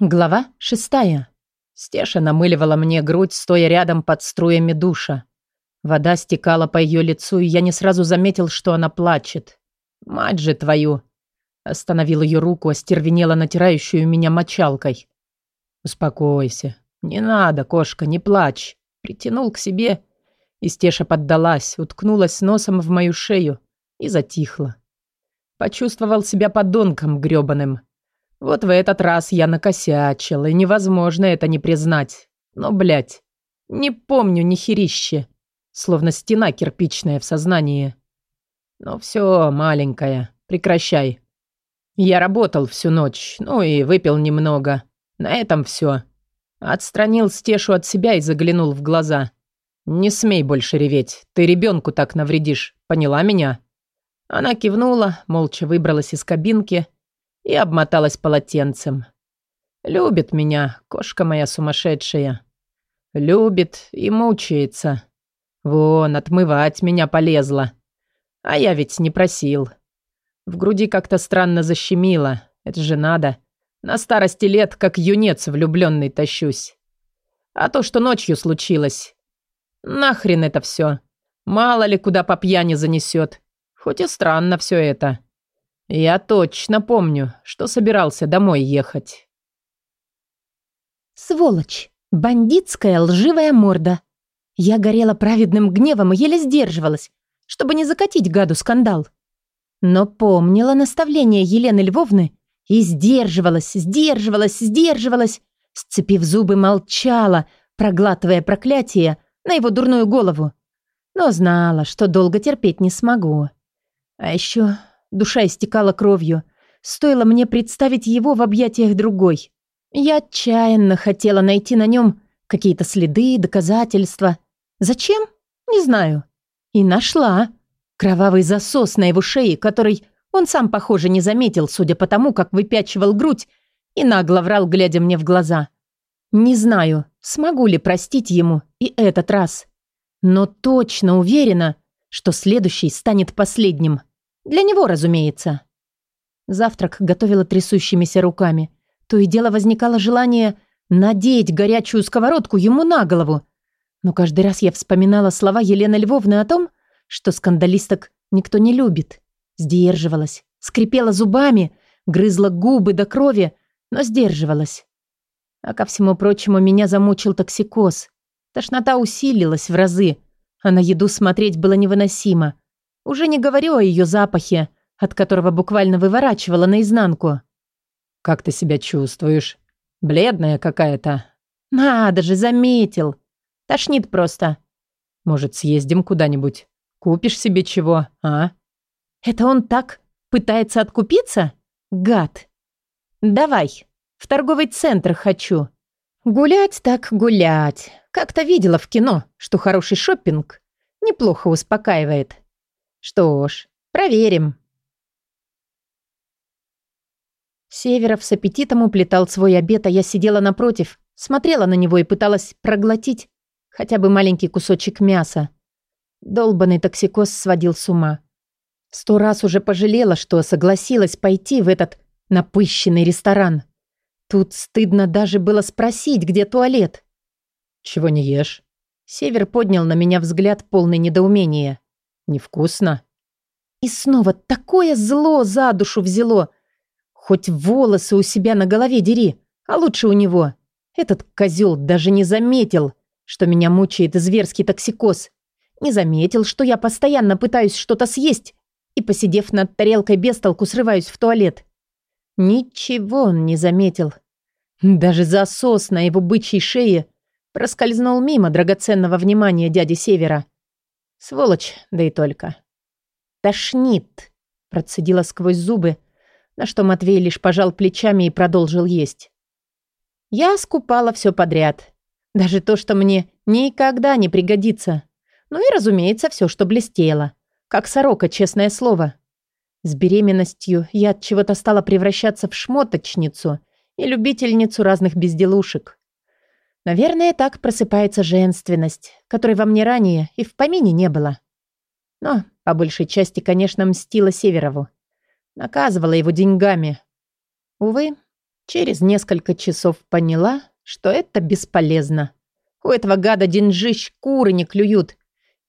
Глава шестая. Стеша намыливала мне грудь, стоя рядом под струями душа. Вода стекала по ее лицу, и я не сразу заметил, что она плачет. «Мать же твою!» Остановил ее руку, остервенела натирающую меня мочалкой. «Успокойся. Не надо, кошка, не плачь». Притянул к себе, и Стеша поддалась, уткнулась носом в мою шею и затихла. Почувствовал себя подонком грёбаным. Вот в этот раз я накосячил, и невозможно это не признать. Но, блядь, не помню ни херище. Словно стена кирпичная в сознании. Ну все, маленькая, прекращай. Я работал всю ночь, ну и выпил немного. На этом все. Отстранил Стешу от себя и заглянул в глаза. «Не смей больше реветь, ты ребенку так навредишь, поняла меня?» Она кивнула, молча выбралась из кабинки и обмоталась полотенцем. Любит меня, кошка моя сумасшедшая. Любит и мучается. Вон, отмывать меня полезла. А я ведь не просил. В груди как-то странно защемило. Это же надо. На старости лет, как юнец влюбленный, тащусь. А то, что ночью случилось. Нахрен это все. Мало ли куда по пьяни занесет. Хоть и странно все это. Я точно помню, что собирался домой ехать. Сволочь! Бандитская лживая морда. Я горела праведным гневом и еле сдерживалась, чтобы не закатить гаду скандал. Но помнила наставление Елены Львовны и сдерживалась, сдерживалась, сдерживалась, сцепив зубы, молчала, проглатывая проклятие на его дурную голову. Но знала, что долго терпеть не смогу. А еще Душа истекала кровью. Стоило мне представить его в объятиях другой. Я отчаянно хотела найти на нем какие-то следы, доказательства. Зачем? Не знаю. И нашла. Кровавый засос на его шее, который он сам, похоже, не заметил, судя по тому, как выпячивал грудь и нагло врал, глядя мне в глаза. Не знаю, смогу ли простить ему и этот раз. Но точно уверена, что следующий станет последним. Для него, разумеется. Завтрак готовила трясущимися руками. То и дело возникало желание надеть горячую сковородку ему на голову. Но каждый раз я вспоминала слова Елены Львовны о том, что скандалисток никто не любит. Сдерживалась, скрипела зубами, грызла губы до крови, но сдерживалась. А ко всему прочему меня замучил токсикоз. Тошнота усилилась в разы, а на еду смотреть было невыносимо. Уже не говорю о ее запахе, от которого буквально выворачивала наизнанку. «Как ты себя чувствуешь? Бледная какая-то». «Надо же, заметил. Тошнит просто». «Может, съездим куда-нибудь? Купишь себе чего, а?» «Это он так пытается откупиться? Гад!» «Давай, в торговый центр хочу». «Гулять так гулять. Как-то видела в кино, что хороший шопинг неплохо успокаивает. Что ж, проверим. Северов с аппетитом уплетал свой обед, а я сидела напротив, смотрела на него и пыталась проглотить хотя бы маленький кусочек мяса. Долбанный токсикоз сводил с ума. Сто раз уже пожалела, что согласилась пойти в этот напыщенный ресторан. Тут стыдно даже было спросить, где туалет. «Чего не ешь?» Север поднял на меня взгляд полный недоумения. Невкусно. И снова такое зло за душу взяло. Хоть волосы у себя на голове дери, а лучше у него. Этот козел даже не заметил, что меня мучает зверский токсикоз. Не заметил, что я постоянно пытаюсь что-то съесть и, посидев над тарелкой без толку, срываюсь в туалет. Ничего он не заметил. Даже засос на его бычьей шее проскользнул мимо драгоценного внимания дяди Севера. Сволочь, да и только. «Тошнит», — процедила сквозь зубы, на что Матвей лишь пожал плечами и продолжил есть. Я скупала все подряд. Даже то, что мне никогда не пригодится. Ну и, разумеется, все, что блестело. Как сорока, честное слово. С беременностью я от чего-то стала превращаться в шмоточницу и любительницу разных безделушек. Наверное, так просыпается женственность, которой во мне ранее и в помине не было. Но, по большей части, конечно, мстила Северову. Наказывала его деньгами. Увы, Через несколько часов поняла, что это бесполезно. У этого гада деньжищ куры не клюют,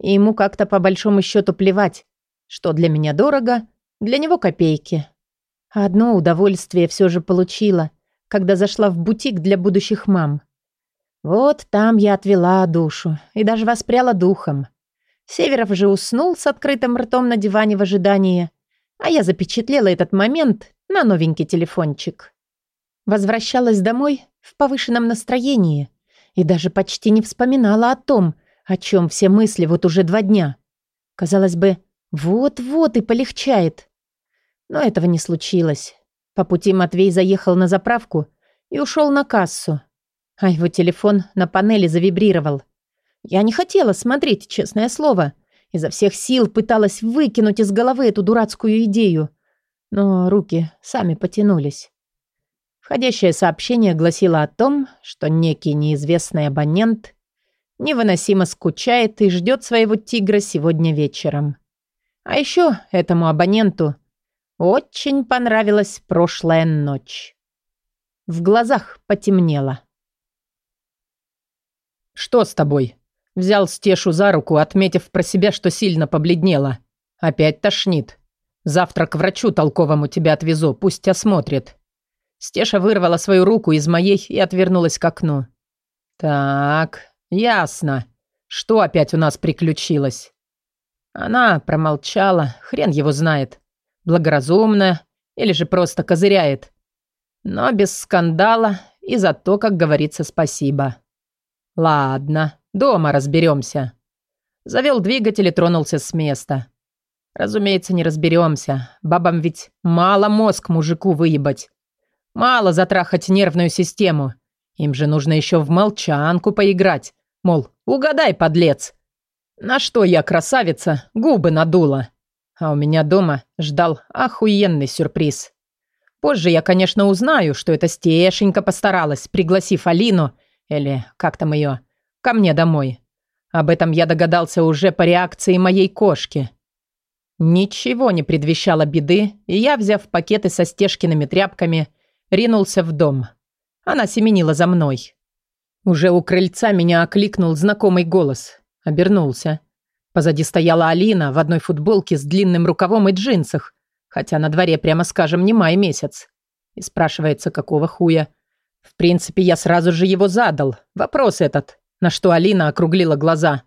и ему как-то по большому счету плевать, что для меня дорого, для него копейки. Одно удовольствие все же получила, когда зашла в бутик для будущих мам. Вот там я отвела душу и даже воспряла духом. Северов же уснул с открытым ртом на диване в ожидании, а я запечатлела этот момент на новенький телефончик. Возвращалась домой в повышенном настроении и даже почти не вспоминала о том, о чем все мысли вот уже два дня. Казалось бы, вот-вот и полегчает. Но этого не случилось. По пути Матвей заехал на заправку и ушел на кассу. А его телефон на панели завибрировал. Я не хотела смотреть, честное слово. Изо всех сил пыталась выкинуть из головы эту дурацкую идею. Но руки сами потянулись. Входящее сообщение гласило о том, что некий неизвестный абонент невыносимо скучает и ждет своего тигра сегодня вечером. А еще этому абоненту очень понравилась прошлая ночь. В глазах потемнело. «Что с тобой?» Взял Стешу за руку, отметив про себя, что сильно побледнела. «Опять тошнит. Завтра к врачу толковому тебя отвезу, пусть осмотрит». Стеша вырвала свою руку из моей и отвернулась к окну. «Так, ясно. Что опять у нас приключилось?» Она промолчала, хрен его знает. Благоразумно или же просто козыряет. Но без скандала и за то, как говорится, спасибо. «Ладно, дома разберемся». Завел двигатель и тронулся с места. Разумеется, не разберемся. Бабам ведь мало мозг мужику выебать. Мало затрахать нервную систему. Им же нужно еще в молчанку поиграть. Мол, угадай, подлец. На что я, красавица, губы надула. А у меня дома ждал охуенный сюрприз. Позже я, конечно, узнаю, что это Стешенька постаралась, пригласив Алину, или как там ее, ко мне домой. Об этом я догадался уже по реакции моей кошки. Ничего не предвещало беды, и я, взяв пакеты со Стешкиными тряпками, ринулся в дом. Она семенила за мной. Уже у крыльца меня окликнул знакомый голос. Обернулся. Позади стояла Алина в одной футболке с длинным рукавом и джинсах, хотя на дворе, прямо скажем, не май месяц. И спрашивается, какого хуя. В принципе, я сразу же его задал. Вопрос этот. На что Алина округлила глаза.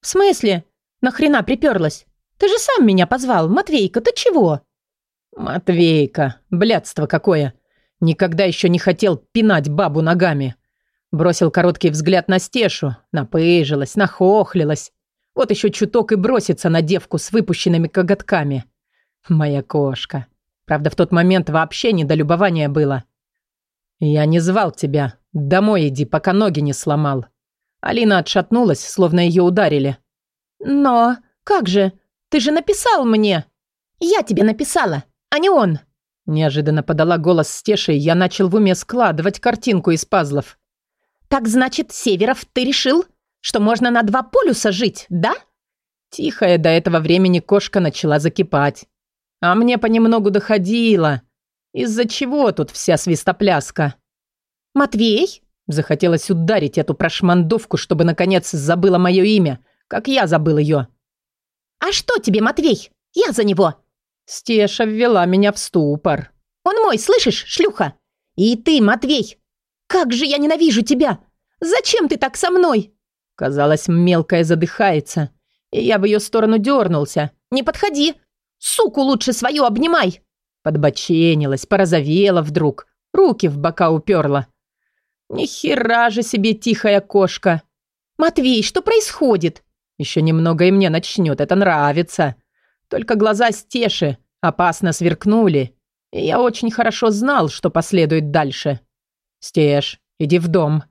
«В смысле? Нахрена приперлась? Ты же сам меня позвал. Матвейка, ты чего?» «Матвейка, блядство какое. Никогда еще не хотел пинать бабу ногами. Бросил короткий взгляд на Стешу, напыжилась, нахохлилась. Вот еще чуток и бросится на девку с выпущенными коготками. Моя кошка. Правда, в тот момент вообще не до любования было. «Я не звал тебя. Домой иди, пока ноги не сломал». Алина отшатнулась, словно ее ударили. «Но как же? Ты же написал мне!» «Я тебе написала, а не он!» Неожиданно подала голос Стеши, и я начал в уме складывать картинку из пазлов. «Так значит, Северов, ты решил, что можно на два полюса жить, да?» Тихая до этого времени кошка начала закипать. А мне понемногу доходило. Из-за чего тут вся свистопляска? «Матвей?» Захотелось ударить эту прошмандовку, чтобы, наконец, забыла мое имя, как я забыл ее. «А что тебе, Матвей? Я за него!» Стеша ввела меня в ступор. «Он мой, слышишь, шлюха? И ты, Матвей! Как же я ненавижу тебя! Зачем ты так со мной?» Казалось, мелкая задыхается, и я в ее сторону дернулся. «Не подходи! Суку лучше свою обнимай!» Подбоченилась, порозовела вдруг, руки в бока уперла. «Ни хера же себе тихая кошка!» «Матвей, что происходит?» «Еще немного и мне начнет, это нравится!» Только глаза Стеши опасно сверкнули, и я очень хорошо знал, что последует дальше. «Стеш, иди в дом».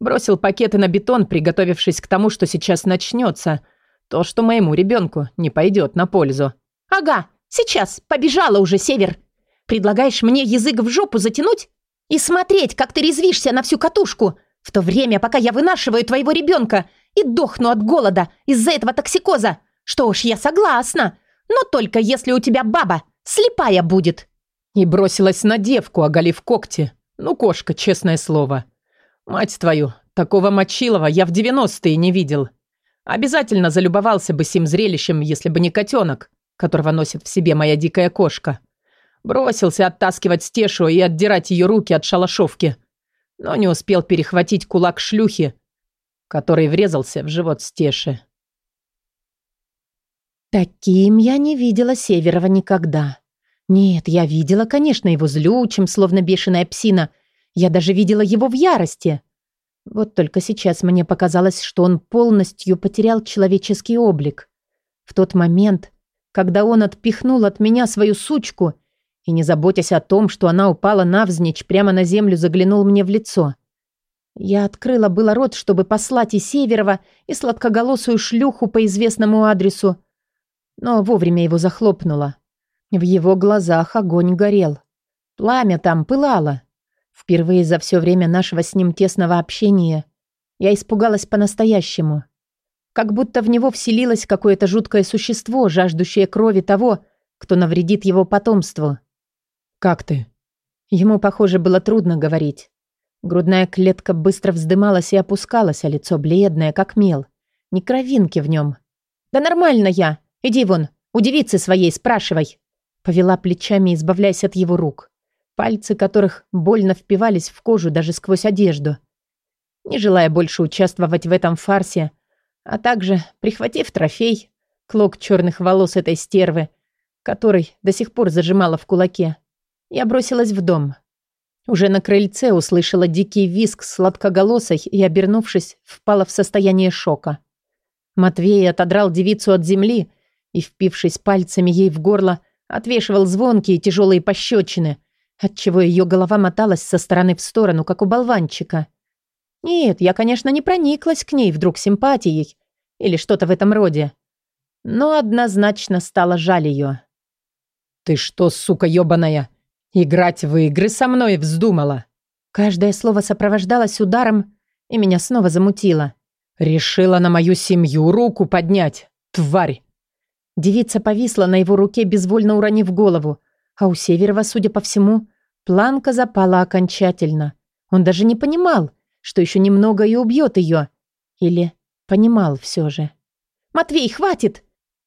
Бросил пакеты на бетон, приготовившись к тому, что сейчас начнется. То, что моему ребенку не пойдет на пользу. «Ага, сейчас, побежала уже, Север. Предлагаешь мне язык в жопу затянуть и смотреть, как ты резвишься на всю катушку, в то время, пока я вынашиваю твоего ребенка и дохну от голода из-за этого токсикоза. Что ж, я согласна. Но только если у тебя баба слепая будет». И бросилась на девку, оголив когти. Ну, кошка, честное слово. Мать твою, такого мочилова я в девяностые не видел. Обязательно залюбовался бы сим зрелищем, если бы не котенок, которого носит в себе моя дикая кошка. Бросился оттаскивать стешу и отдирать ее руки от шалашовки, но не успел перехватить кулак шлюхи, который врезался в живот стеши. Таким я не видела Северова никогда. Нет, я видела, конечно, его злючим, словно бешеная псина. Я даже видела его в ярости. Вот только сейчас мне показалось, что он полностью потерял человеческий облик. В тот момент, когда он отпихнул от меня свою сучку и, не заботясь о том, что она упала навзничь, прямо на землю заглянул мне в лицо. Я открыла было рот, чтобы послать и Северова, и сладкоголосую шлюху по известному адресу, но вовремя его захлопнула. В его глазах огонь горел. Пламя там пылало. Впервые за все время нашего с ним тесного общения я испугалась по-настоящему. Как будто в него вселилось какое-то жуткое существо, жаждущее крови того, кто навредит его потомству. «Как ты?» Ему, похоже, было трудно говорить. Грудная клетка быстро вздымалась и опускалась, а лицо бледное, как мел. Ни кровинки в нем. «Да нормально я. Иди вон, у девицы своей спрашивай». Повела плечами, избавляясь от его рук, пальцы которых больно впивались в кожу даже сквозь одежду. Не желая больше участвовать в этом фарсе, а также, прихватив трофей, клок черных волос этой стервы, который до сих пор зажимала в кулаке, я бросилась в дом. Уже на крыльце услышала дикий визг сладкоголосой и, обернувшись, впала в состояние шока. Матвей отодрал девицу от земли и, впившись пальцами ей в горло, Отвешивал звонкие тяжелые пощечины, отчего ее голова моталась со стороны в сторону, как у болванчика. Нет, я, конечно, не прониклась к ней вдруг симпатией или что-то в этом роде. Но однозначно стало жаль ее. «Ты что, сука ёбаная, играть в игры со мной вздумала?» Каждое слово сопровождалось ударом, и меня снова замутило. «Решила на мою семью руку поднять, тварь! Девица повисла на его руке, безвольно уронив голову, а у Северова, судя по всему, планка запала окончательно. Он даже не понимал, что еще немного и убьет ее. Или понимал все же. «Матвей, хватит!»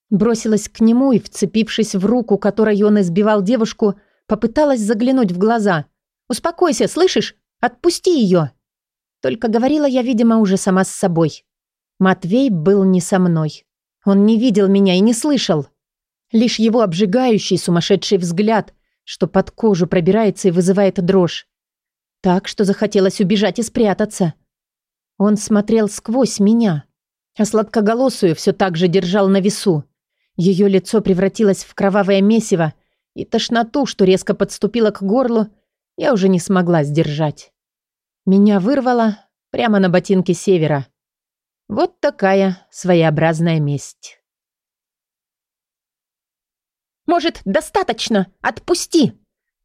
Бросилась к нему и, вцепившись в руку, которой он избивал девушку, попыталась заглянуть в глаза. «Успокойся, слышишь? Отпусти ее!» Только говорила я, видимо, уже сама с собой. Матвей был не со мной. Он не видел меня и не слышал. Лишь его обжигающий сумасшедший взгляд, что под кожу пробирается и вызывает дрожь. Так, что захотелось убежать и спрятаться. Он смотрел сквозь меня, а сладкоголосую все так же держал на весу. Ее лицо превратилось в кровавое месиво, и тошноту, что резко подступила к горлу, я уже не смогла сдержать. Меня вырвало прямо на ботинке севера. Вот такая своеобразная месть. «Может, достаточно? Отпусти!»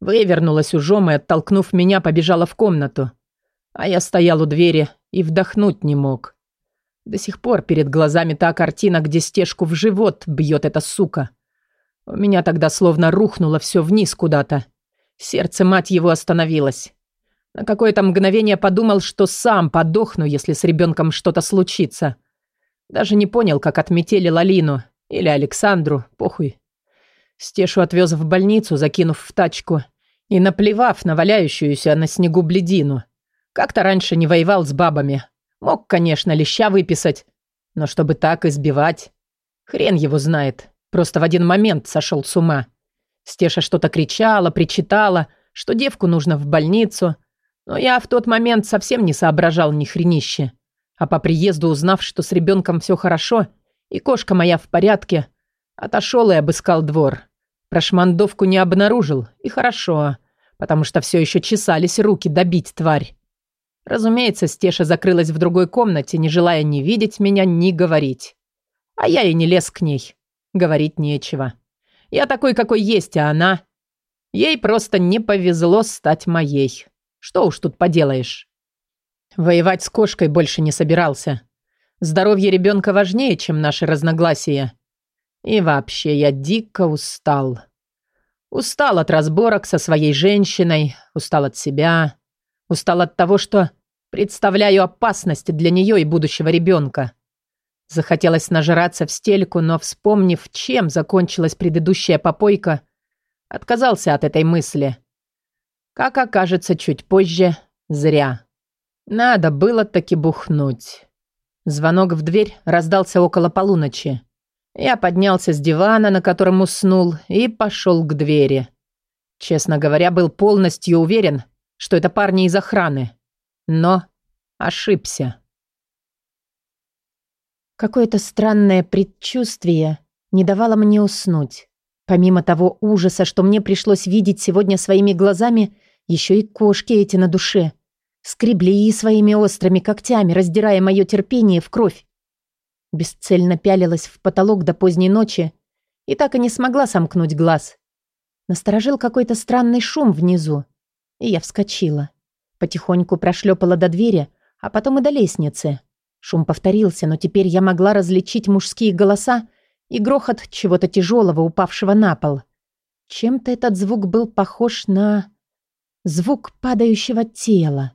Вывернулась ужом и, оттолкнув меня, побежала в комнату. А я стоял у двери и вдохнуть не мог. До сих пор перед глазами та картина, где стежку в живот бьет эта сука. У меня тогда словно рухнуло все вниз куда-то. Сердце, мать его, остановилось. На какое-то мгновение подумал, что сам подохну, если с ребенком что-то случится. Даже не понял, как отметили Лалину или Александру, похуй. Стешу отвез в больницу, закинув в тачку и наплевав на валяющуюся на снегу бледину. Как-то раньше не воевал с бабами. Мог, конечно, леща выписать, но чтобы так избивать... Хрен его знает. Просто в один момент сошел с ума. Стеша что-то кричала, причитала, что девку нужно в больницу, но я в тот момент совсем не соображал ни хренище. А по приезду, узнав, что с ребенком все хорошо, и кошка моя в порядке, отошел и обыскал двор. Прошмандовку не обнаружил, и хорошо, потому что все еще чесались руки добить тварь. Разумеется, Стеша закрылась в другой комнате, не желая ни видеть меня, ни говорить. А я и не лез к ней. Говорить нечего. Я такой, какой есть, а она... Ей просто не повезло стать моей. Что уж тут поделаешь. Воевать с кошкой больше не собирался. Здоровье ребенка важнее, чем наши разногласия. И вообще, я дико устал. Устал от разборок со своей женщиной, устал от себя. Устал от того, что представляю опасность для нее и будущего ребенка. Захотелось нажраться в стельку, но, вспомнив, чем закончилась предыдущая попойка, отказался от этой мысли. Как окажется чуть позже, зря. Надо было таки бухнуть. Звонок в дверь раздался около полуночи. Я поднялся с дивана, на котором уснул, и пошел к двери. Честно говоря, был полностью уверен, что это парни из охраны. Но ошибся. Какое-то странное предчувствие не давало мне уснуть. Помимо того ужаса, что мне пришлось видеть сегодня своими глазами, еще и кошки эти на душе. Скребли своими острыми когтями, раздирая мое терпение в кровь. Бесцельно пялилась в потолок до поздней ночи и так и не смогла сомкнуть глаз. Насторожил какой-то странный шум внизу, и я вскочила. Потихоньку прошлепала до двери, а потом и до лестницы. Шум повторился, но теперь я могла различить мужские голоса и грохот чего-то тяжелого, упавшего на пол. Чем-то этот звук был похож на... Звук падающего тела.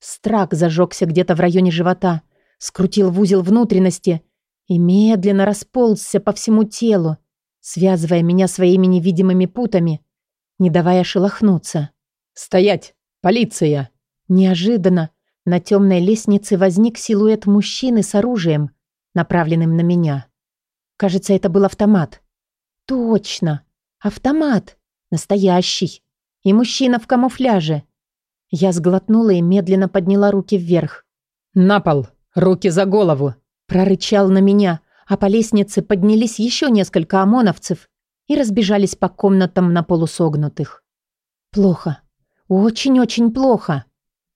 Страх зажегся где-то в районе живота, скрутил в узел внутренности и медленно расползся по всему телу, связывая меня своими невидимыми путами, не давая шелохнуться. «Стоять! Полиция!» Неожиданно на темной лестнице возник силуэт мужчины с оружием, направленным на меня. Кажется, это был автомат. Точно! Автомат! Настоящий! И мужчина в камуфляже. Я сглотнула и медленно подняла руки вверх. «На пол! Руки за голову!» Прорычал на меня, а по лестнице поднялись еще несколько ОМОНовцев и разбежались по комнатам на полусогнутых. Плохо. Очень-очень плохо.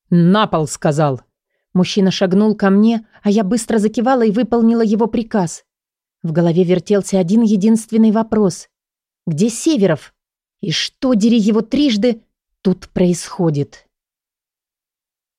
«На пол!» — сказал. Мужчина шагнул ко мне, а я быстро закивала и выполнила его приказ. В голове вертелся один единственный вопрос. Где Северов? И что, дери его трижды, тут происходит?